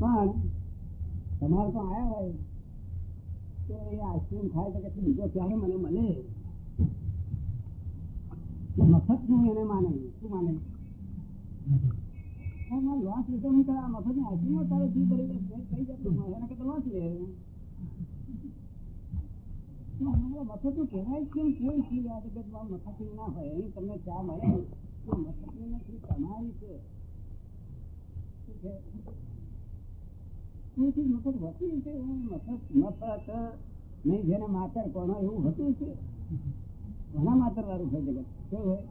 પણ તમારે તો આવ્યા હોય. તો એ આઈસ્ક્રીમ ખાય તો કે બીજો ક્યારે મને મળે. મફતનું એને માને. શું માને? લોસ લીધો નહીં તો આ મફતની આઈસ્ક્રીમ તારે ભરી થઈ જતું એના કરતા લોસ લે મફતનું કહેવાય કેમ? કોઈ આ મફત ના હોય અહીં તમને ચા મળે. તો મફત નથી તમારી છે? છે મફત હોતી છે, મફત મફત નહીં, જેને માતર કોણ એવું હતું છે. ઘણા માતર વાળું હોય જગત? કેવું હોય?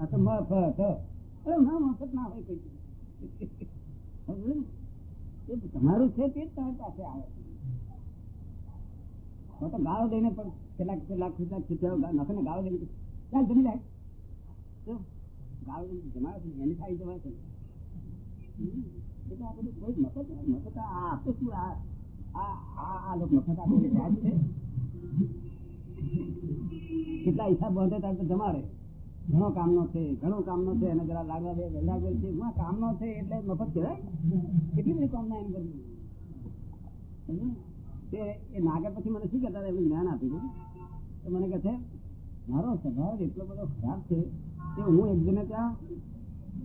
આ તો મફત. મફત ના હોય કોઈ તમારું છે તે જ તમારી પાસે આવે હું તો ગાળો દઈને પણ કેટલાક કેટલાક કેટલાક છૂટ્યા નખને ગાળો દઈને ચાલ, જમી જાય? ગાળો દઈને એની થાય જવા છે. કેટલા હિસાબ બાંધે ત્યારે તો જમાડે. ઘણો કામનો છે, ઘણો કામનો છે અને જરા લાગવા દે વહેલા ગયેલ છે એમાં કામનો છે એટલે મફત કહેવાય. કેટલી બધી કામના એમ કરવી? તે એ નાગર પછી મને શું કહેતા એમનું જ્ઞાન આપી દીધું તો મને કહે છે, મારો સ્વભાવ એટલો બધો ખરાબ છે કે હું એક જણે ત્યાં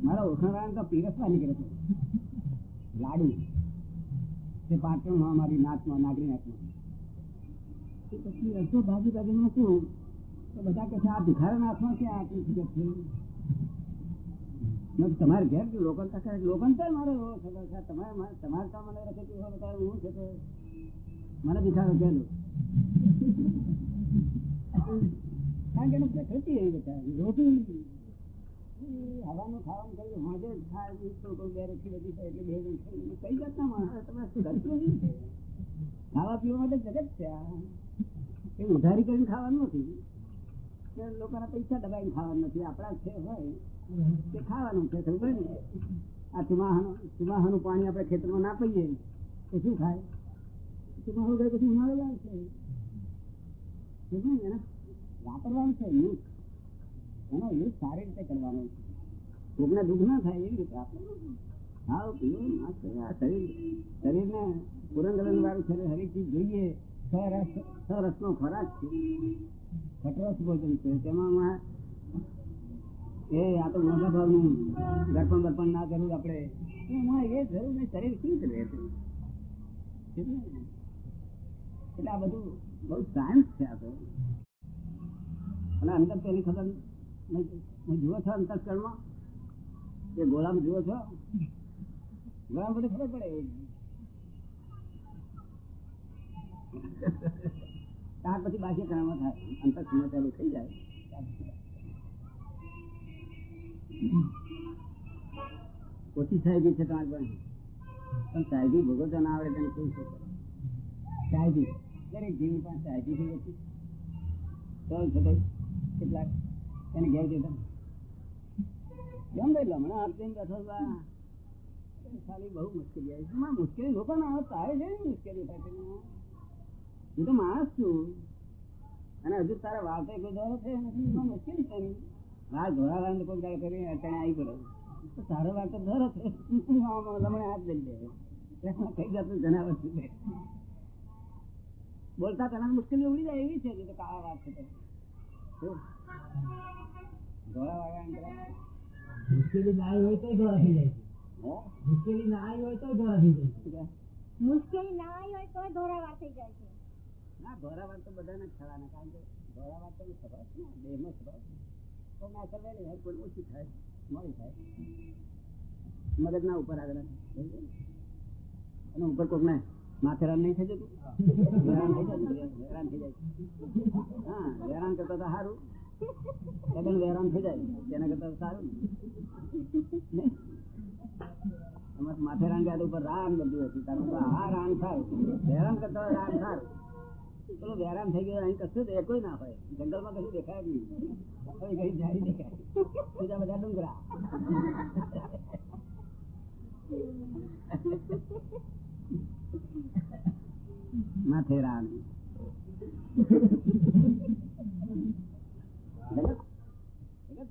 મારા ઓળખાણ પીરસવા નીકળે છે. લાડુ. તે પાટણમાં અમારી નાચમાં નાગરી નાચમાં પછી રસ્તો ભાગી બાજુમાં શું? તો બધા છે, આ ભિખારા હાથમાં ક્યાં આટલી છે? તમારે ઘેર લોકલ તકે લોકન તો મારો એવો સગર છે તમારે તમારે તો મને રખેતી હોય બતાવે હું છે તો મને ભિખારો કહેલો કારણ કે પ્રકૃતિ એવી બતાવે રોટી હવાનું ખાવાનું કર્યું હાજે જ ખાય એ બે રોટી બધી થાય એટલે બે જણ કઈ જાતના માણસ? તમે કરતું નહીં છે. ખાવા પીવા માટે જગત છે એ ઉધારી કરીને ખાવાનું નથી. લોકોના પૈસા દબાઈને ખાવાનું નથી. આપણા છે હોય તે ખાવાનું છે ખબર ને આ ચુમાહાનું ચુમાહાનું પાણી આપણે ખેતરમાં ના પીએ તો શું ખાય ચુમાહું ગઈ પછી ઉનાળો ને? એને વાપરવાનું છે યુઝ એનો યુઝ સારી રીતે કરવાનો છે. કોકને દુઃખ ના થાય એવી રીતે આપણે. ખાઓ પીવું નાશ શરીર શરીરને પુરંગલન વાળું શરીર હરેક ચીજ જોઈએ. છ રસ છ રસનો ખોરાક છે. ખટરસ ભોજન છે. તેમાં એ આ તો મોટા ભાવનું દર્પણ દર્પણ ના કરવું આપણે. એમાં એ જરૂર નહીં શરીર રીતે રહે એટલે આ બધું બહુ સાયન્સ છે આ તો. અને અંદર પેલી ખબર જુઓ છો અંતસ્કરણમાં એ ગોળામ જુઓ છો? ગોળામ બધું ખબર પડે. ત્યાર પછી બાકી કણામાં થાય. અંતસ્કરણ ચાલુ થઈ જાય. ઓછી સાહેબી છે તમારી પાસે પણ સાહેબી ભોગવતા ના આવડે તેને કહી શકે? સાહેબી દરેક જીવી પાસે સાહેબી થઈ હતી તો કેટલાક એને ઘેર જતા કેમ ભાઈ લમણા આપતી બેઠો ખાલી બહુ મુશ્કેલી આવી. છે મુશ્કેલી લોકોને આવે તારે છે મુશ્કેલી થાય હું તો માણસ છું. અને હજુ તારા કોઈ દોરો છે મુશ્કેલી છે નહીં વાર ધોળાવાળાને કોઈ દાડો કરી અચાણે આવી પડે. તો તારો વાર્તો ધરો છે લમણે હાથ દઈ દે કઈ જાતનું છું? બોલતા પેલા મુશ્કેલી ઉડી જાય એવી છે કે કાળા વાત છે તો શું? ધોળાવાળાને પેલા મુશ્કેલી ના આવી હોય તો ધોળા થઈ જાય મુશ્કેલી ના આવી હોય તો ધોળા થઈ જાય? મુશ્કેલી ના આવી હોય તો ધોરાવાર થઈ જાય છે. ના ધોરાવાર તો બધાને જ થવાના કારણ કે ધોરાવાર તો સ્વભાવ છે ને દેહનો સ્વભાવ તો ના કરવાની હોય પણ ઓછી થાય મળી થાય. મગજના ઉપર આગળ ને. અને ઉપર કોકને માથેરાન નહીં થઈ જતું? હેરાન થઈ જાય હેરાન થઈ જાય. હા, હેરાન કરતા તો સારું કદમ હેરાન થઈ જાય. તેના કરતા સારું ને? માથેરાન ગયા ઉપર રાન બધું હતું. તારું આ રાન થાય. હેરાન કરતા રાન થાય. પેલો હેરાન થઈ ગયો અહીં કશું તો ના હોય. જંગલમાં કશું દેખાય નહીં. જગત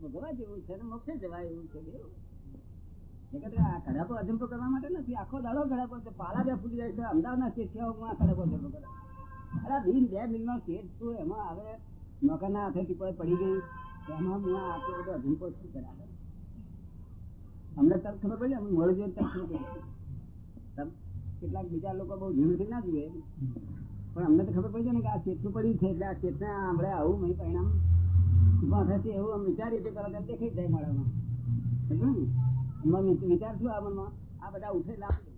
ભગવા જેવું જાય છે. અમદાવાદના શેઠિયાઓમાં આ કડાપો અજંપો કરે અરે દિન છું, એમાં હવે નોકરના હાથે ટીપોય પડી ગઈ. એમાં અમને તરફ ખબર પડી મોડું જોઈને તરફ કેટલાક બીજા લોકો બહુ ધીમેથી ના જુએ. પણ અમને તો ખબર પડી છે ને કે આ ચેતનું પડ્યું છે એટલે આ ચેતને આપણે આવું નહીં પરિણામ ઊભા થશે એવું અમે વિચારીએ છીએ જ દેખાઈ જાય મારામાં વિચાર શું આ મનમાં. આ બધા ઉઠે લાભ લે.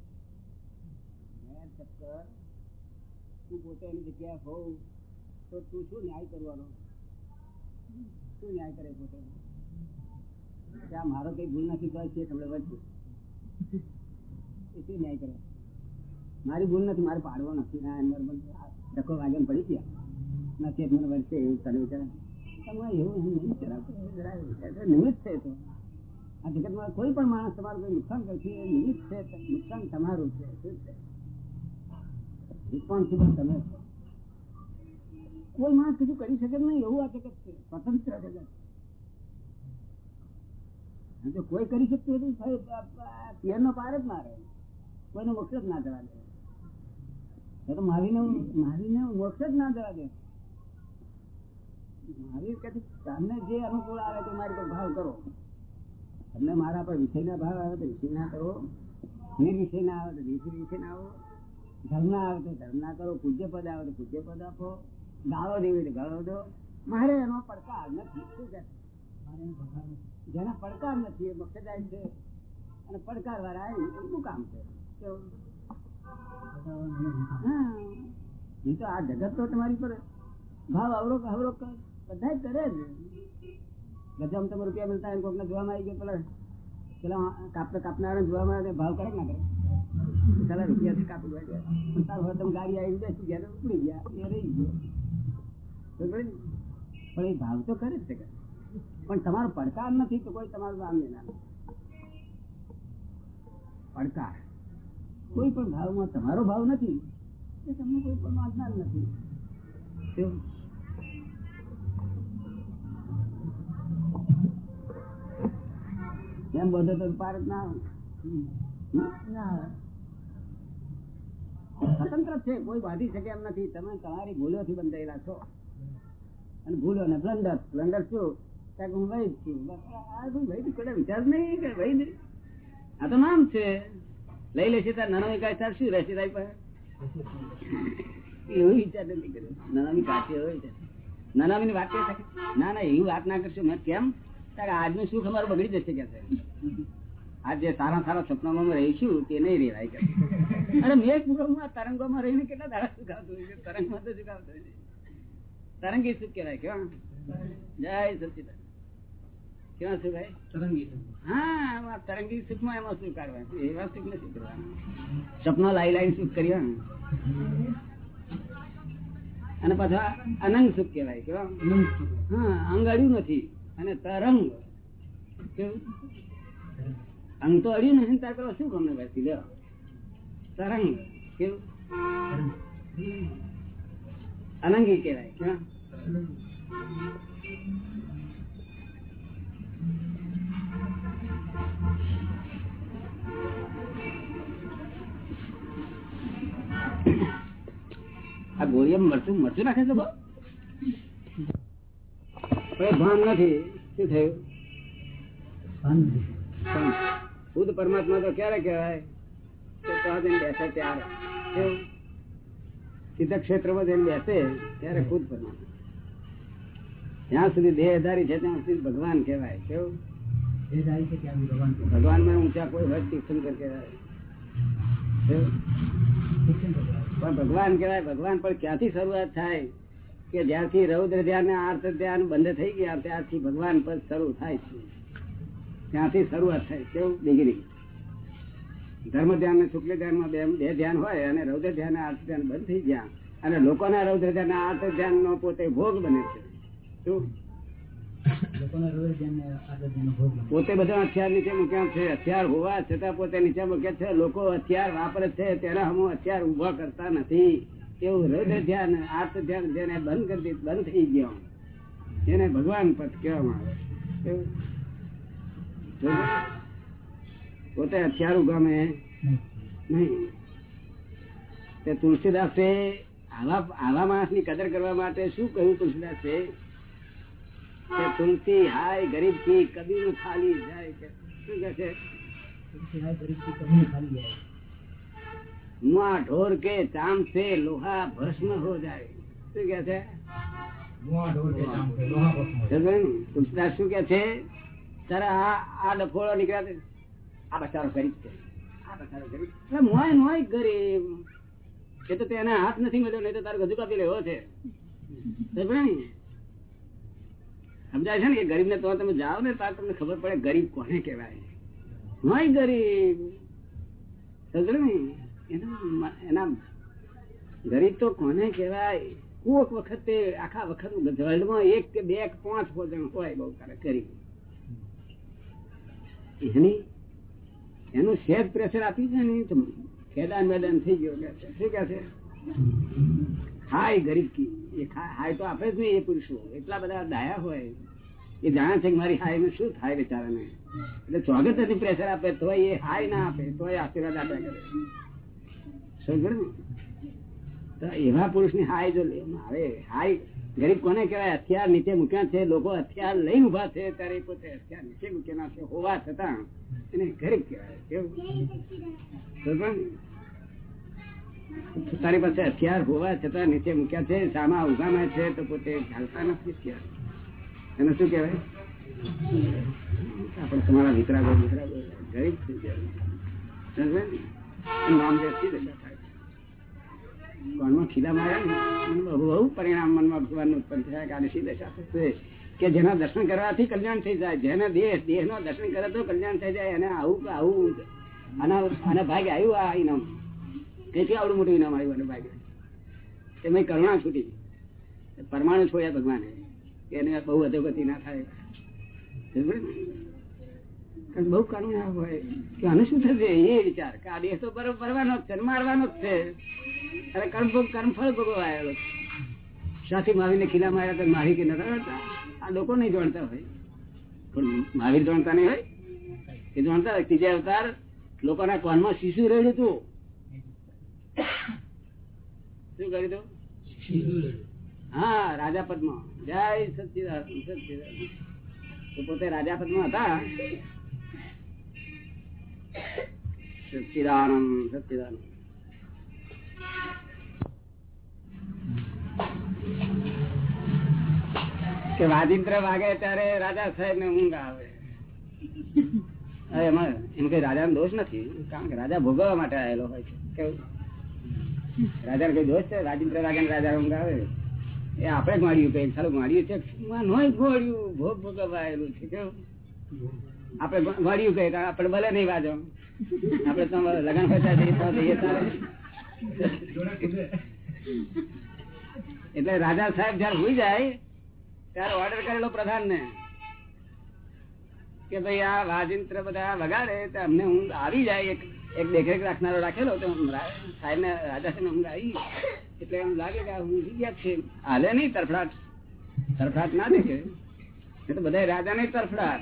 ચક્કર, તું પોતે એની જગ્યાએ હોવ તો તું શું ન્યાય કરવાનો? શું ન્યાય કરે પોતે? આ મારો કઈ ભૂલ નથી, તો છે તમને વચ્ચે. એ શું ન્યાય કરે? મારી ભૂલ નથી, મારે પાડવો નથી. ધક્કો વાગે પડી ગયા. નથી મને વર્ષે એવું. નિમિત્ત છે કોઈ પણ માણસ તમારું કોઈ નુકસાન તમારું છે. તમે? કોઈ માણસ કશું કરી શકે નહીં એવું આ જગત છે. સ્વતંત્ર જગત. જો કોઈ કરી શકતું હતું પિયરનો પાર જ મારે. કોઈનો મોક્ષ જ ના જવા દે. તો મારીને મારીને ના આવે તો ભાવ આવે તો વિષયના કરો. નિર્વિષયના આવે તો નિર્વિષય વિષયના આવો. ધર્મના આવે તો ધર્મના કરો. પૂજ્ય પદ આવે તો પૂજ્ય પદ આપો. ગાળો દેવી તો ગાળો દો. મારે એનો પડકાર નથી. શું કે? જેના પડકાર નથી એ મક્ષદાય છે. અને પડકાર વાળા આવી શું કામ છે? એ તો આ જગત તો તમારી પર ભાવ અવરોક અવરોક બધા કરે જ ગજામાં તમે રૂપિયા મળતા એમ કોકને જોવામાં આવી ગયો પેલા પેલા કાપતા કાપનારા જોવામાં આવે ભાવ કરે ના કરે? પેલા રૂપિયા કાપી દે. પણ તારું હવે તમે ગાડી આવી બેસી ગયા ઉપડી ગયા. એ રહી ગયો. પણ એ ભાવ તો કરે જ છે પણ તમારો પડકાર નથી તો કોઈ તમારું નામ નહીં. પડકાર. કોઈ પણ ભાવમાં તમારો ભાવ નથી. એ તમને કોઈ પણ વાંચનાર નથી એમ બધો તો પાર જ ના. સ્વતંત્ર છે કોઈ બાંધી શકે એમ નથી. તમે તમારી ભૂલોથી બંધાયેલા છો. અને ભૂલો ને બ્લન્ડર બ્લન્ડર શું? કારણ કે હું વૈદ છું. આ શું વૈદ કોઈ વિચાર નહીં કે વૈદ આ તો નામ છે. લઈ લેશે તાર નાના વિકાસ તાર શું રહેશે તારી પાસે? એવું વિચાર નથી કર્યો. નાનામી કાચી હોય છે નાનામી વાત કરી ના ના, એવી વાત ના કરશું. મેં કેમ? તારે આજનું સુખ અમારું બગડી જશે કે છે આ જે સારા સારા સપનામાં રહીશું, તે નહીં રેવાય કે અરે મેં પૂરમાં તરંગોમાં રહીને કેટલા દાડા સુખાવતો હોય તરંગમાં તો સુખાવતો હોય તરંગી સુખ કહેવાય કેવા જય સચિદાન કેવા સુખ ભાઈ? તરંગી હા તરંગી સુખમાં એમાં સુખ કાઢવા એવા સુખ નથી કરવાના. સપનો લાઈ લાઈ સુખ કર્યા અને પાછા અનંગ સુખ કેવાય કેવા? હા અંગ અડ્યું નથી અને તરંગ. અંગ તો અડ્યું નથી તાર પેલા શું ગમે બેસી લ્યો તરંગ. કેવું? અનંગી કહેવાય કેવા? આ ગોળીએ મરચું મરચું નાખે છે બહુ? ભાન નથી. શું થયું? ખુદ પરમાત્મા તો ક્યારે કહેવાય? તો ત્યાં જઈને બેસે ત્યારે. સીધા ક્ષેત્રમાં જઈને બેસે ત્યારે ખુદ પરમાત્મા. જ્યાં સુધી દેહધારી છે, ત્યાં સુધી ભગવાન કહેવાય. કેવું? ભગવાનમાં ઊંચા કોઈ હોય તીર્થંકર કહેવાય. પણ ભગવાન કહેવાય, ભગવાન પણ ક્યાંથી શરૂઆત થાય? કે જ્યારથી રૌદ્ર ધ્યાન આર્થ ધ્યાન બંધ થઈ ગયા, ત્યારથી ભગવાન પર શરૂ થાય છે. ત્યાંથી શરૂઆત થાય કેવું ડિગ્રી ધર્મ ધ્યાન ને શુક્લ ધ્યાનમાં બે બે ધ્યાન હોય અને રૌદ્ર ધ્યાન આર્થ ધ્યાન બંધ થઈ ગયા. અને લોકોના રૌદ્ર ધ્યાન આર્થ ધ્યાન નો પોતે ભોગ બને છે. શું લોકોના રોજ જેમને આગળ જેનો ભોગ બને. પોતે બધા હથિયાર નીચે મૂક્યા છે. હથિયાર હોવા છતાં પોતે નીચે મૂક્યા છે. લોકો હથિયાર વાપરે છે. તેના હમુ હથિયાર ઊભા કરતા નથી. એવું હૃદય ધ્યાન આર્થ ધ્યાન જેને બંધ કરી બંધ થઈ ગયો એને ભગવાન પદ કહેવામાં આવે પોતે હથિયાર ઉગામે નહીં. તે તુલસીદાસે આવા આવા માણસની કદર કરવા માટે શું કહ્યું તુલસીદાસે? તુલસી હાય ગરીબથી કબીર ખાલી જાય કે શું કે છે? મુઆ ઢોર કે ચામ છે લોહા ભસ્મ હો જાય. શું કે છે? તુલસીદાસ શું કે છે? તારે આ આ ડફોળો નીકળ્યા છે? આ બચારો ગરીબ છે. આ બચારો ગરીબ અરે મોય મોય ગરીબ. એ તો તેના હાથ નથી મળ્યો નહીં તો તારે ગજુ કાપી લેવો છે. ને? સમજાય છે ને કે ગરીબ ને તો તમે જાઓ ને ત્યાં તમને ખબર પડે ગરીબ કોને કહેવાય. હોય ગરીબ. એના ગરીબ તો કોને કહેવાય? કોક વખતે આખા વખત વર્લ્ડમાં એક કે બે કે પાંચ ભોજન હોય બહુ કરે ગરીબ. એની એનું સેજ પ્રેશર આપી છે ને? ખેદાન મેદાન થઈ ગયો. કે શું કે છે? હાય, ગરીબ કી. એ હાય તો આપે જ નહીં એ પુરુષો. એટલા બધા ડાયા હોય. એ જાણે છે કે મારી હાયનું શું થાય બિચારાને. એટલે ચોગત પ્રેશર આપે તો એ હાય ના આપે, તોય આશીર્વાદ આપ્યા કરે. સમજો તો એવા પુરુષની હાય જો આવે હાય, ગરીબ કોને કહેવાય? હથિયાર નીચે મૂક્યા છે, લોકો હથિયાર લઈને ઊભા છે, ત્યારે પોતે હથિયાર નીચે મૂકેલા છે, હોવા છતાં એને ગરીબ કહેવાય. કેવું? તારી પાસે હથિયાર હોવા છતાં નીચે મૂક્યા છે, સામા ઉગામાં છે, તો પોતે ચાલતા નથી હથિયાર. એને શું કહેવાય? આપણે તમારા વિતરાગો વિતરાગો ગરીબ થઈ? એ નામ વ્યક્તિ મનમાં ખીલા માર્યા બહુ પરિણામ મનમાં ભગવાનનું ઉત્પન્ન થયા કે આની દશા થશે. કે જેના દર્શન કરવાથી કલ્યાણ થઈ જાય, જેને દેહ દેહ નો દર્શન કરે તો કલ્યાણ થઈ જાય અને આવું આવું, આના ભાગે આવ્યું આ ઇનામ તેથી આવડું મોટું ઇનામ આવ્યું અને ભાગે એમાં કરુણા છૂટી. પરમાણુ છોડ્યા ભગવાને. એને બહુ અધોગતિ ના થાય? બહુ કરુણા હોય. કે આને શું થશે? એ વિચાર. કે આ દેહ તો બરોબર ભરવાનો જ છે મારવાનો જ છે. અરે કર્મ કર્મફળ ભોગવાયેલો સાથી મહાવીરને ખીલા માર્યા તો મારી કે નતા આ લોકો નહીં જાણતા હોય. પણ મહાવીર જાણતા નહીં હોય? એ જાણતા હોય. ત્રીજા અવતાર લોકોના કોનમાં શિશુ રહેલું હતું. શું કરી દઉં હા રાજા પદમાં. જય સચિદાન સચિદાન પોતે રાજા પદમાં હતા. સચિદાનંદ સચિદાનંદ. કે વાજિંત્ર વાગે ત્યારે રાજા સાહેબ ને ઊંઘ આવે. એમાં એમ કઈ રાજા દોષ નથી. કારણ કે રાજા ભોગવવા માટે આવેલો હોય છે. કેવું? રાજા કઈ દોષ છે? રાજેન્દ્ર રાજા ને રાજા આવે એ આપડે માર્યું કઈ ચાલો માર્યું છે. ગોળ્યું ભોગ ભોગવાયેલું છે કેવું આપડે ગવાડ્યું કઈ આપડે ભલે નહીં વાજો આપડે તો એટલે રાજા સાહેબ જયારે હોઈ જાય, ત્યારે ઓર્ડર કરેલો પ્રધાન ને કે ભાઈ આ વાજિંત્ર બધા વગાડે અમને ઊંઘ આવી જાય એક દેખરેખ રાખનારો રાખેલો તો સાહેબ ને રાજા સાહેબ ઊંઘ આવી એટલે એમ લાગે કે હું ઊંઘી ગયા છે. હાલે નહીં, તરફડાટ. તરફડાટ ના દેખે. એ તો બધા રાજા નહીં તરફડાટ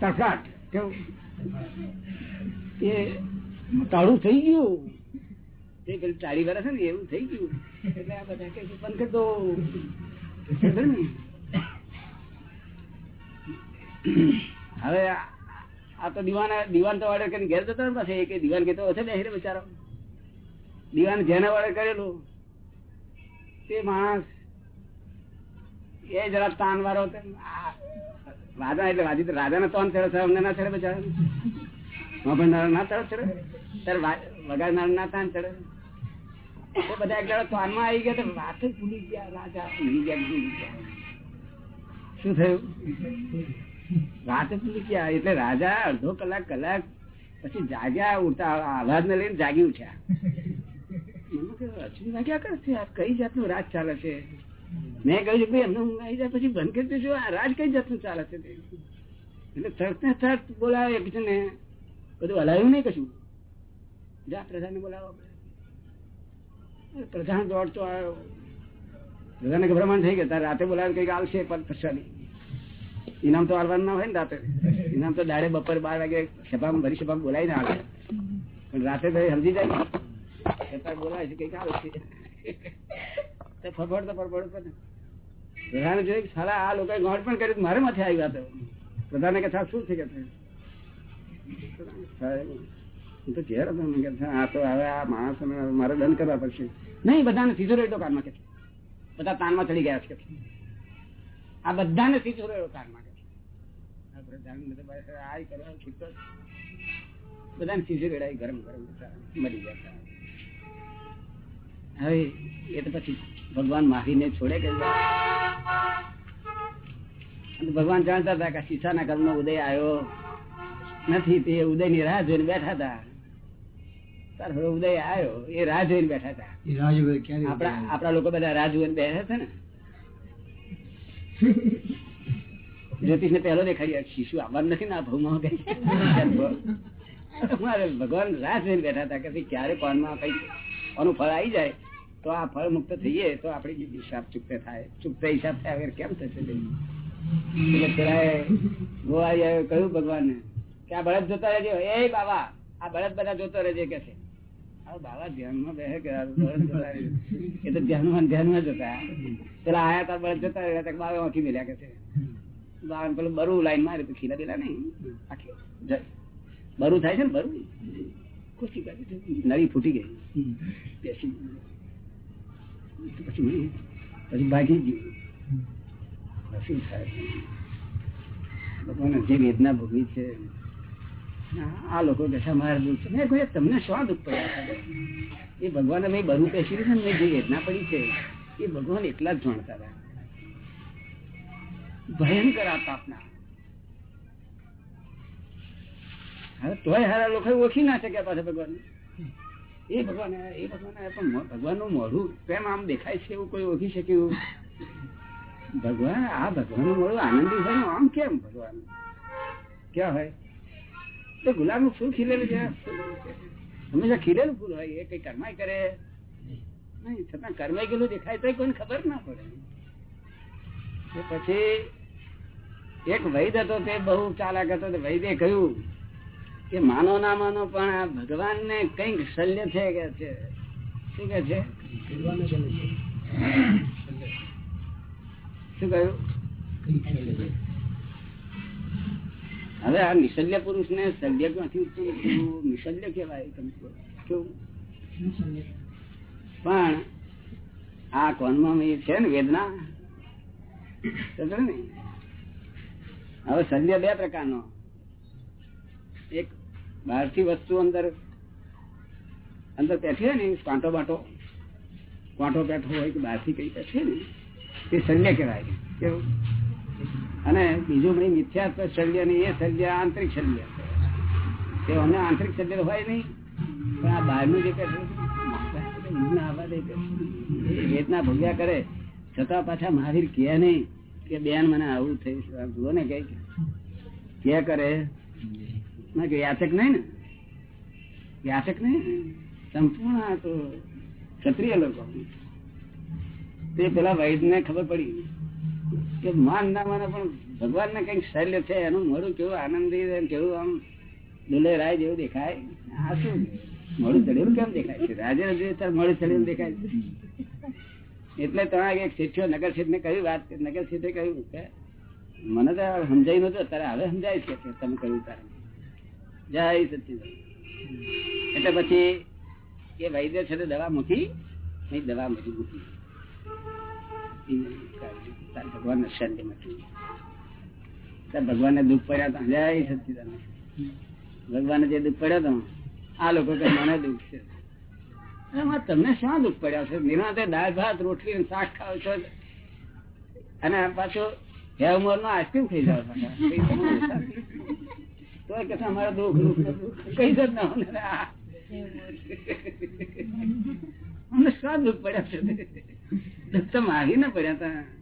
તરફડાટ. કેવું? એ તાળું ને, એવું થઈ ગયું. એટલે આ બધા કે બંધ કરી ને? હવે આ તો દીવાન દીવાન તો કરીને ઘેર જતો ને પાછો એક દીવાન કેતો હશે ને બચારો. દીવાન જેને ઓર્ડર કરેલું, તે માણસ એ જરા તાન વાળો રાજા એટલે વાજી તો રાજાને તોન ચડે અમને ના ચડે બચારા. વાપરનાર ના ચડે ચડે. ત્યારે વા- વગાડનાર ના તાન ચડે. એ બધા એક દાડો તાનમાં આવી ગયા તો વાત ભૂલી ગયા, રાજા ભૂલી ગયા ભૂલી ગયા. શું થયું? વાત જ ગયા. એટલે રાજા અડધો કલાક કલાક પછી જાગ્યા ઉઠતા આહલાદ ને લઈને જાગી ઉઠ્યા. અશ્વિન વાગ્યા કરશે આ કઈ જાતનું રાજ ચાલે છે? મેં કહ્યું ભાઈ, એમને ઊંઘ જાય પછી બંધ કરી દેજો. આ રાજ કઈ જાતનું ચાલે છે? એટલે થર્ટ ને થર્ટ બોલાવે એક ને બધું હલાવ્યું નહીં કશું? જા પ્રધાન બોલાવો અરે પ્રધાન દોડતો આવ્યો. પ્રધાને ગભરામણ થઈ ગયા રાતે બોલાવે કંઈક આવશે પદ પ્રસાદી ઇનામ તો આલવાનું ના હોય ને રાતે. ઇનામ તો દાડે બપોર બાર વાગે સભામાં ભરી સભામાં બોલાવીને આવે. પણ રાતે તો સમજી જાય. ને છતાં બોલાવે છે, કંઈક આવે છે. તો ફફડ તો કરે પ્રધાને જોયું સારા આ લોકો ગોળ પણ કર્યું મારે માથે આવ્યા વાત પ્રધાને કે સાહેબ, શું છે કે હું તો ઘેર હતો. કે આ તો હવે આ માણસો મારે દંડ કરવા પડશે. નહીં, બધાને સીધો રહ્યો કાનમાં કે બધા તાનમાં ચડી ગયા છે. આ બધાને સીધો રહ્યો કાનમાં કે આ પ્રધાન બધા પાસે આય કરવા છીપતો બધાને સીધો રેડાય ગરમ ગરમ મળી ગયા હવે એ તો પછી ભગવાન માહીને છોડે કે ભગવાન જાણતા હતા કે શીશાના કર્મનો ઉદય આવ્યો નથી તે ઉદયની રાહ જોઈને બેઠા હતા. તાર ઉદય આવ્યો એ રાહ જોઈને બેઠા હતા. આપડા આપણા લોકો બધા રાહ જોઈને બેઠા હતા ને. જ્યોતિષ ને પહેલો દેખાડી શિશુ આવવાનું નથી ને આ ભવમાં મારે ભગવાન રાહ જોઈને બેઠા હતા કે ક્યારે કોનમાં કઈ આનું ફળ આવી જાય, તો આ ફળ મુક્ત થઈએ તો આપડી હિસાબ ચૂકતે થાય, ચૂકતે હિસાબ થાય વગર કેમ થશે? એટલે કહ્યું ભગવાન કે આ બળદ જોતા રહેજો. એ બાબા, આ બળદ બધા જોતો રહેજે કે છે? નળી ફૂટી ગઈ. પછી પછી ગયું. શું થાય. જે વેદના ભોગવી છે આ લોકો કે મારે દુઃખ મેં કહ્યું, તમને શું દુઃખ પડ્યા એ ભગવાન મેં બરું પેસી છે મેં જે વેદના પડી છે એ ભગવાન એટલા જ જાણતા હતા ભયંકર આ તાપના હવે તોય હારા લોકો ઓળખી ના શક્યા પાછા ભગવાન એ ભગવાન એ ભગવાન પણ ભગવાનનું મોઢું કેમ આમ દેખાય છે એવું કોઈ ઓળખી શક્યું? ભગવાન આ ભગવાનનું મોઢું આનંદી હોય આમ કેમ ભગવાન ક્યાં હોય? તો ગુલાબનું ફૂલ ખીલેલું છે? હંમેશા ખીલેલું ફૂલ હોય એ કઈ કર્માય કરે? નહીં છતાં કર્માઈ ગયેલું દેખાય તો કોઈને ખબર ના પડે. પછી એક વૈદ હતો તે બહુ ચાલાક હતો વૈદે કહ્યું કે માનો ના માનો પણ આ ભગવાન ને કંઈક શલ્ય છે કે છે? શું કે છે. શું કહ્યું. હવે આ નિશલ્ય પુરુષ ને શલ્ય ક્યાંથી ઉત્પન્ન? નિશલ્ય કહેવાય તમે કહો. કેવું? પણ આ કોનમાં એ છે ને વેદના ને હવે શલ્ય બે પ્રકારનો એક બહારથી વસ્તુ અંદર અંદર બેઠી હોય ને કાંટો બાંટો કાંટો બેઠો હોય કે બહારથી કઈ બેઠી ને તે શલ્ય કહેવાય કેવું અને બીજું બધી મિથ્યાત્વ શલ્ય ને એ શલ્ય આંતરિક શલ્ય. તે અમને આંતરિક શલ્ય હોય નહીં પણ આ બહારનું જે કહે છે, મોંના આવા દે કે એ વેદના ભોગ્યા કરે છતાં પાછા મહાવીર કહે નહીં કે બેન મને આવું થયું જુઓ ને કઈ કે કરે? ના કે યાચક નહીં ને? યાચક નહીં? સંપૂર્ણ તો ક્ષત્રિય લોકો. તે પેલા વૈદ ને ખબર પડી. કે માન ના માને, પણ ભગવાન ને કંઈક શૈલ્ય છે, એનું મોડું કેવું આનંદી કેવું આમ દુલે રાય જેવું દેખાય? આ શું? મોડું ચડેલું કેમ દેખાય? છે રાજે તાર મોડું ચડેલું દેખાય. એટલે તમારે એક શિષ્યો નગર શેઠ ને કહ્યું વાત નગર શેઠે કહ્યું કે મને તો સમજાય નતું અત્યારે હવે સમજાય છે તમે કહ્યું તારે. જય સચિદાન એટલે પછી એ વૈદ્ય છે દવા મૂકી દવા મૂકી મૂકી. તાર ભગવાન શાંતિ તાર ભગવાન ને દુઃખ પડ્યા હતા જય સચિદાન ભગવાન જે દુઃખ પડ્યા હતા આ લોકો કે મને દુઃખ છે. તમને શું દુઃખ પડ્યા છે? નિરાતે દાળ ભાત, રોટલી અને શાક ખાવ છો. અને પાછો હે ઉંમર નો આઈસ્ક્રીમ ખાઈ જાવ તો કે અમારે દુઃખ દુઃખ. કઈ જ ના. અમને શા દુઃખ પડ્યા છે? તમે માગીને પડ્યા હતા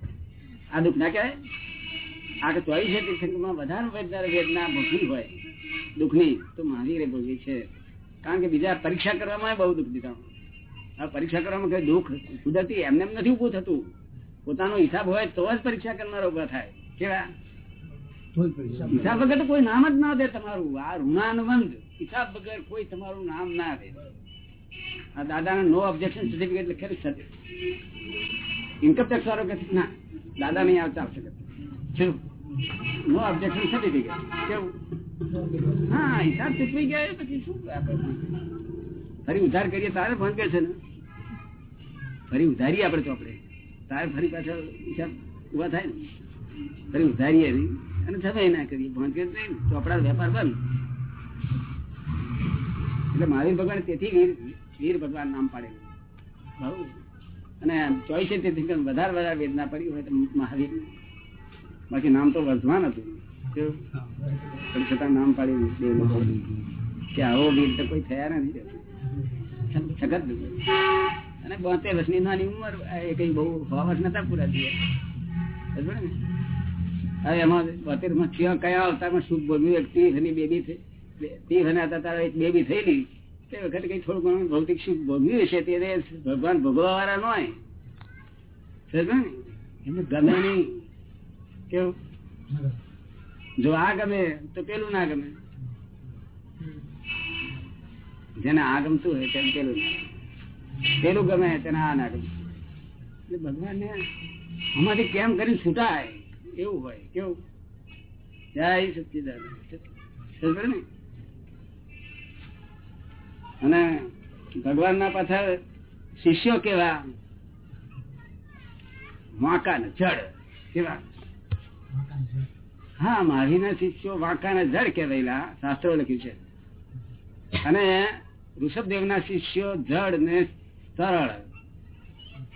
આ દુઃખ ના કહેવાય? આ કે ચોવીસ તીર્થંકરમાં વધારે વધારે વેદના ભોગવી હોય. દુઃખની તો મહાવીરે ભોગવી છે. કારણ કે બીજા પરીક્ષા કરવામાં બહુ દુઃખ દીધા. હવે પરીક્ષા કરવામાં કઈ દુઃખ કુદરતી એમને એમ નથી ઉભું થતું. પોતાનો હિસાબ હોય તો જ પરીક્ષા કરનાર ઊભા થાય. કેવા? હિસાબ વગર તો કોઈ નામ જ ના દે તમારું. આ ઋણાનુબંધ. હિસાબ વગર કોઈ તમારું નામ ના દે. આ દાદાને નો ઓબ્જેક્શન સર્ટિફિકેટ લખેલું છે. ઇન્કમ ટેક્સ વાળો કે ના? દાદા નહીં આવતા આવશે નો ઓબ્જેક્શન સર્ટિફિકેટ કેવું? હા હિસાબ ચૂકવી ગયા પછી શું ફરી ઉધાર કરીએ તારે ફોન કે છે ને? ફરી ઉધારીએ આપણે ચોપડે તારે ફરી પાછા હિસાબ ઊભા થાય ને? ફરી ઉધારીએ અને છતાંય ના કરીએ. ફોન કે ને ચોપડા વેપાર બંધ. એટલે મહાવીર ભગવાન તેથી વીર વીર ભગવાન નામ પાડેલું. બહુ અને ચોઈસ વધારે વધારે વેદના પડી હોય તો મહાવીર. બાકી નામ તો વર્ધમાન હતું. પણ છતાં નામ પાડી લોકો કે આવો વીર તો કોઈ થયા નથી. સખત અને બોતેર વર્ષની નાની ઉંમર એ કઈ બહુ વર્ષ નતા પૂરા થયા ને? હવે એમાં બોતેરમાં ક્યાં કયા અવતારમાં સુખ ભોગવ્યું એક તીર્થની બેબી થઈ તીર્થ અને હતા તારા એક બેબી થયેલી. તે વખતે કઈ થોડું ઘણું ભૌતિક સુખ ભોગવ્યું છે તે ભગવાન ભોગવા વાળા ન? એમને ગમે નહીં. કેવું? જો આ ગમે, તો પેલું ના ગમે. જેને આ ગમતું હોય તેને પેલું ના પેલું ગમે, તેને આ ના ગમે. એટલે ભગવાન ને આમાંથી કેમ કરીને છૂટાય? એવું હોય. કેવું? જય સચિદાન ને? અને ભગવાન ના પાછળ શિષ્યો કેવા? વાંકા ને જડ કેવા? હા, માહીના શિષ્યો વાંકા ને જડ કેવાયેલા શાસ્ત્રો લખ્યું છે. અને ઋષભદેવ ના શિષ્યો જડ ને સરળ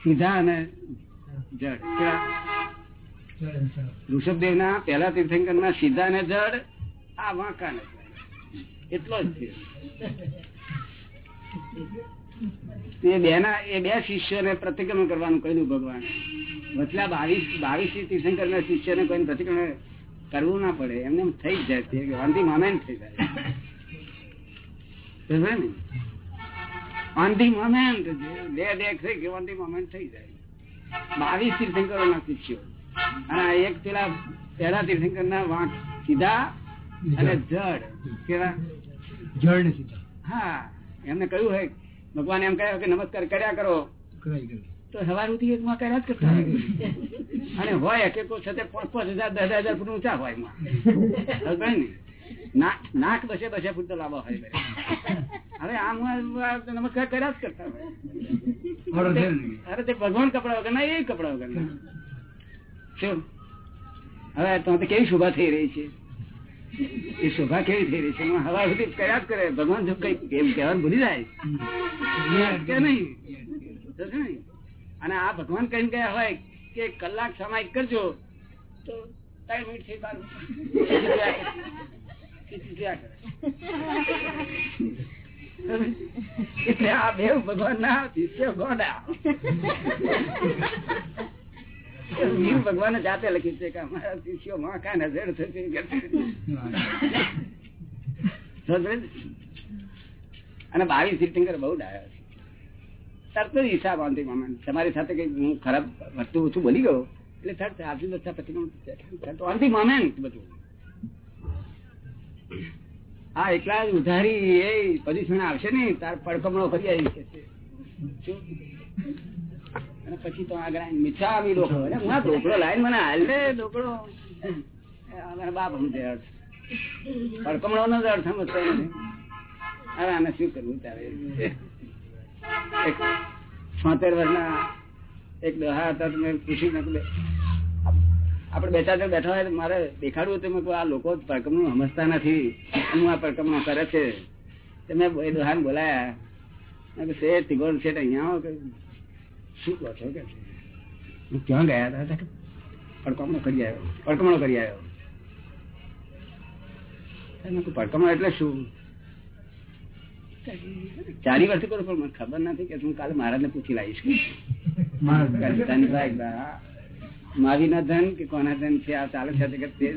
સીધા ને જડ ઋષભદેવ ના પેલા તીર્થંકર ના સીધા ને જડ આ વાંકા ને એટલો જ છે. એ બે ના એ બે શિષ્યોને પ્રતિક્રમણ કરવાનું કહ્યું ભગવાન. વચલા બાવીસ બાવીસ તીર્થંકર ના શિષ્યોને કોઈ પ્રતિક્રમણ કરવું ના પડે. એમને થઈ જ જાય. છે અંતિમ મોમેન્ટ થઈ જાય. મોમેન્ટ બે થઈ ગયો મોમેન્ટ થઈ જાય. બાવીસ તીર્થંકરો ના શિષ્યો. અને એક પેલા પહેલા તીર્થંકર ના વાંક સીધા અને જડ. કેવા? જળ સીધા. હા. એમને કહ્યું હોય ભગવાન એમ કહ્યું કે નમસ્કાર કર્યા કરો. તો સવાર ઉઠી એકમાં કર્યા જ કરતા અને હોય કે કોઈ છતાં પાંચ પાંચ હજાર દસ હજાર ફૂટ ઊંચા હોય એમાં. ને? નાક બસે બસે ફૂટ તો લાંબા હોય અરે હવે આમ નમસ્કાર કર્યા જ કરતા હોય. અરે તે- ભગવાન કપડા વગર ના એ કપડા વગર ના. શું? હવે તો કેવી શોભા થઈ રહી છે? એ શોભા કેવી થઈ રહી છે? હવા સુધી કર્યા જ કરે? ભગવાન જો કઈ એમ કહેવાનું ભૂલી જાય. નહીં? અને આ ભગવાન કઈ ગયા હોય કે કલાક સમય કરજો તો ત્રણ મિનિટથી બાર એટલે આ બે ભગવાન ના શિષ્ય ગોડા. ભગવાને જાતે લખ્યું છે કે અમારા શિષ્યો માં કા નજર થશે અને બાવીસ તીર્થંકર બહુ ડાયો છે. તરત જ હિસાબ આંતરિક આમાં. તમારી સાથે કઈ હું ખરાબ વસ્તુ ઓછું બોલી ગયો. એટલે થર્ડ આજુ દો પછી આંતરિક અંતિમ બધું. હા એટલા જ ઉધારી એ પોઝિશન આવશે ને, તાર પડકમણો ફરી આવી છે? અને પછી તો આગળ મીઠા આવી લોકો ડોકળો લાઈન મને હાલ ડોકળો અમારા બાપ સમજે અર્થ. પડકમણો નો અર્થ સમજતો અરે આને શું કરવું તારે? છોતેર વર્ષના એક ડોહા હતા તો મેં પૂછ્યું આપડે કીધું, આપણે બે ચાર જણ બેઠા હોય મારે દેખાડવું હતું. આ લોકો પડકમણું સમજતા નથી. હું આ પડકમણું કરે છે. તો મેં એ ડોહાને બોલાયા. કે હું પડકમણો કરી આવ્યો. પડકમણો એટલે શું? ચારી વર્ષથી કરું પણ મને ખબર નથી કે હું કાલે મહારાજ ને પૂછી લાવીશ મારી ના ધન કે કોના ધન છે? આ ચાલે છે કે તે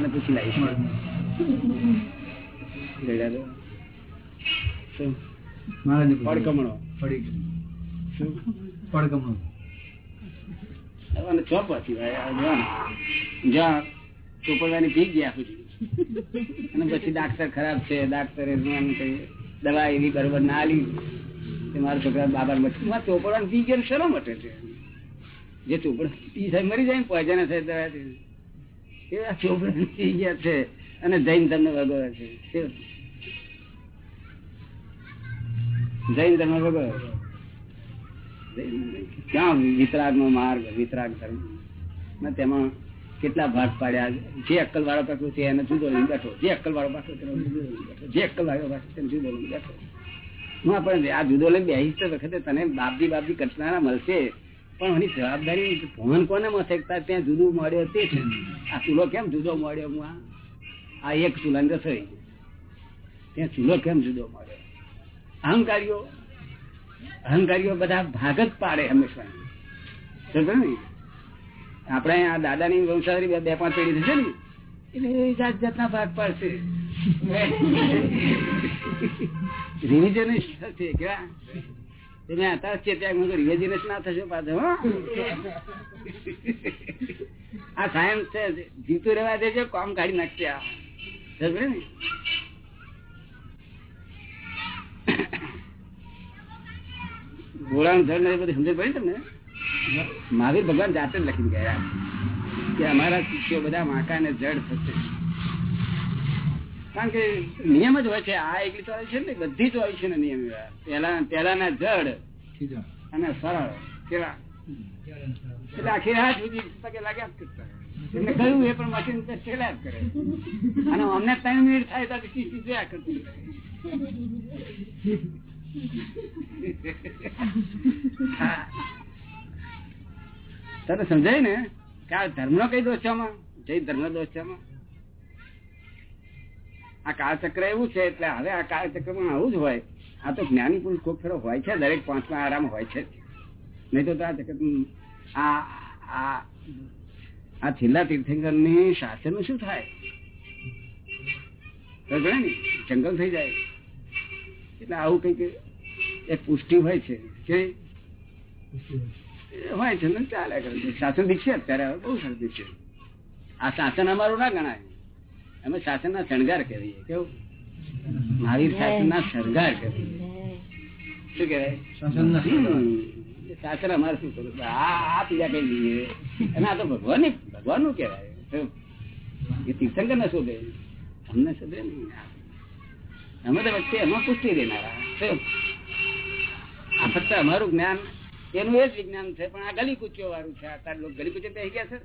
ને પૂછી લાવીશ. શું? મહારાજને પડકમણો પડી શું? પડગમનો અને ચોપવાથી ભાઈ જ્યાં ચોપડવાની પી ગયા સુધી. અને પછી ડાક્ટર ખરાબ છે ડાક્ટરે દવા એવી બરોબર ના આલી. મારા છોકરા બાબા મટે ચોપડવાની પી ગયા શેનો મટે છે? જે ચોપડ પી થાય મરી જાય ને પોઈઝન થાય દવા એવા ચોપડા પી ગયા છે. અને જૈન તમને વગર છે. જૈન ધર્મ વગર ક્યાં વિતરાગ નો માર્ગ, વિતરાગ ધર્મ? તેમાં કેટલા ભાગ પાડ્યા જે અક્કલ વાળો પાછો છે એને જુદો લઈને બેઠો. જે અક્કલ વાળો પાછો બેઠો. જે અક્કલ વાળો પાછો તેને જુદો લઈને બેઠો. હું આપણે આ જુદો લઈને બેસી તો વખતે તને બાપજી બાપજી કચનારા મળશે. પણ એની જવાબદારી ભવન કોને મળશે? ત્યાં જુદું મળ્યો તે છે. આ ચૂલો કેમ જુદો મળ્યો? હું આ એક ચૂલા રસોઈ. ત્યાં ચૂલો કેમ જુદો મળ્યો? અહંકારીઓ અહંકારીઓ બધા ભાગ જ પાડે હંમેશા. ને? આપણે આ દાદાની વંશાવળી બે- પાંચ પેઢી થશે ને? એટલે જાત જાતના ભાગ પાડશે. રિવિઝનિસ્ટ થશે છે જીતું રહેવા દેજો, કામ કાઢી નાખશે ગોળાનું ધડ બધી સમજ પડી તમને? મહાવીર ભગવાન જાતે જ લખી ગયા કે અમારા શિષ્યો બધા માકા ને જડ થશે. કારણ કે નિયમ જ હોય છે આ એકલી ચોઈસ છે ને બધી ચોઈસ છે ને નિયમ પેલા પેલાના જડ અને સરળ. કેવા એટલે તને સમજાય ને કે આ ધર્મ નો કઈ દોષ છે આમાં? જૈન ધર્મ નો દોષ છે આમાં? આ કાળચક્ર એવું છે, એટલે હવે આ કાળચક્રમાં આવું જ હોય. આ તો જ્ઞાની પુરુષ ખૂબ ફેરો હોય છે, દરેક પાંચમા આરામ હોય છે નહીં તો આ જગત આ છેલ્લા તીર્થંકરની શાસન શું થાય? ને જંગલ થઈ જાય. એટલે આવું કંઈક એક પુષ્ટિ હોય છે. કે હોય છે ને ચાલે કરે શાસન દીક્ષે અત્યારે બહુ સરસ દીક્ષે આ શાસન અમારું ના ગણાય. અમે શાસન ના શણગાર કરીએ. કેવું? મહાવીર શાસન ના શણગાર કરીએ. શું કહેવાય? શાસનના અમારે શું કરું? આ બીજા કઈ દઈએ અને આ તો ભગવાન ભગવાનનું કહેવાય એ તીર્થંકર ને શોધે. અમને શોધે નહીં. અમે તો વચ્ચે એમાં પુષ્ટિ દેનારા. આ ફક્ત અમારું જ્ઞાન. એનું એ જ વિજ્ઞાન છે, પણ આ ગલી કૂચ્યો વાળું છે અત્યારે લોકો ગલી કૂચે બેસી ગયા છે?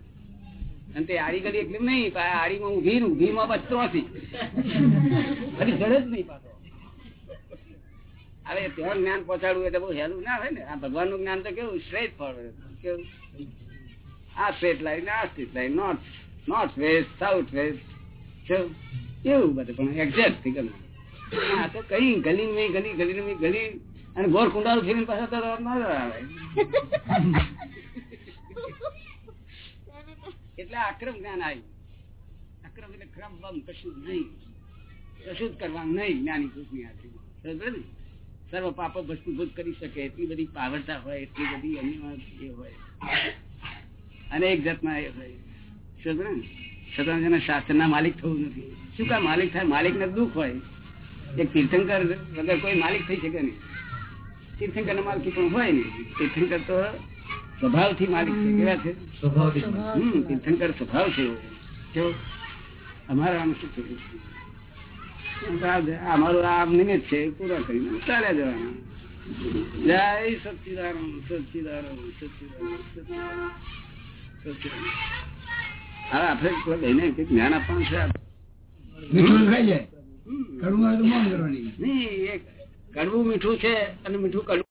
અને તે આડી ગલી એકલી નહીં આડીમાં ઊભી ઉભીમાં બસ ત્રોસી. ફરી જડે જ નહીં પાછો. હવે ત્યાં જ્ઞાન પહોંચાડવું એટલે બહુ હેલું ના હોય ને. આ ભગવાનનું જ્ઞાન તો કેવું સ્ટ્રેટ ફોરવર્ડ કેવું? આ સ્ટ્રેટ લાઈન આ straight line north north west south west કેવું? બધું? પણ એક્ઝેક્ટ ગયું આ તો કઈ ગલી મેં, ગલી ગલી મેં, ગલી અને ગોર કુંડાળું ફેરીને પાછા તો નજર આવે. એટલે આક્રમ જ્ઞાન આવ્યું. આક્રમ એટલે ક્રમ બમ, કશું નહીં. કશું જ કરવાનું નહીં જ્ઞાની કૃષ્ણ આથી સર્વ પાપો ભસ્મીભૂત કરી શકે એટલી બધી પાવરતા હોય એટલી બધી એમની એ હોય. અનેક જાતના એ હોય. સમજો છતાં શાસ્ત્ર ના માલિક થવું નથી. શું કા માલિક થાય? માલિક ને દુઃખ હોય. એક તીર્થંકર વગર કોઈ માલિક થઈ શકે નહીં. તીર્થંકર ના માલિકી પણ હોય નહીં તીર્થંકર તો સ્વભાવથી માલિક છે. કેવા છે? સ્વભાવ તીર્થંકર સ્વભાવ છે અમારા આમ શું થયું? અમારું આ નિમિત્ત છે પૂરા કરીને ચાલ્યા જવાના. જય સચિદાનંદ સચિદાનંદ સચિદાનંદ હવે જ્ઞાન આપવાનું છે? કડવું મીઠું છે અને મીઠું કડવું